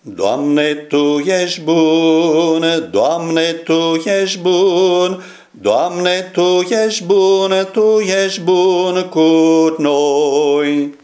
Doamne, Tu ești bun, Doamne, Tu ești bun, Doamne, Tu ești bun, Tu ești bun cu noi.